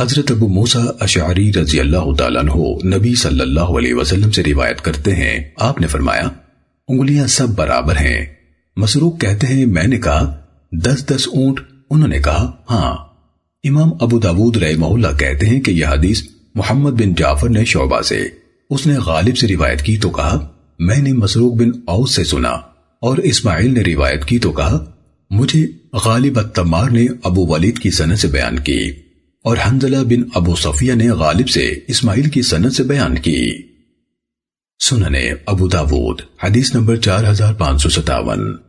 حضرت ابو موسیٰ اشعری رضی اللہ تعالیٰ عنہ نبی صلی اللہ علیہ وسلم سے روایت کرتے ہیں۔ آپ نے فرمایا، انگلیاں سب برابر ہیں۔ مسروق کہتے ہیں، میں نے کہا، دس دس اونٹ۔ انہوں نے کہا ہاں۔ امام ابو داود رحمہ اللہ کہتے ہیں کہ یہ حدیث محمد بن جعفر نے شعبہ سے۔ اس نے غالب سے روایت کی تو کہا، میں نے مسروق بن اوس سے سنا اور اسماعیل نے روایت کی تو کہا، مجھے غالب التمار نے ابو ولید کی سنت سے بیان کی۔ اور حنزلہ بن ابو صفیہ نے غالب سے اسماعیل کی سنت سے بیان کی۔ سننے ابو داود، حدیث نمبر چار ہزار پانچ سو ستاون۔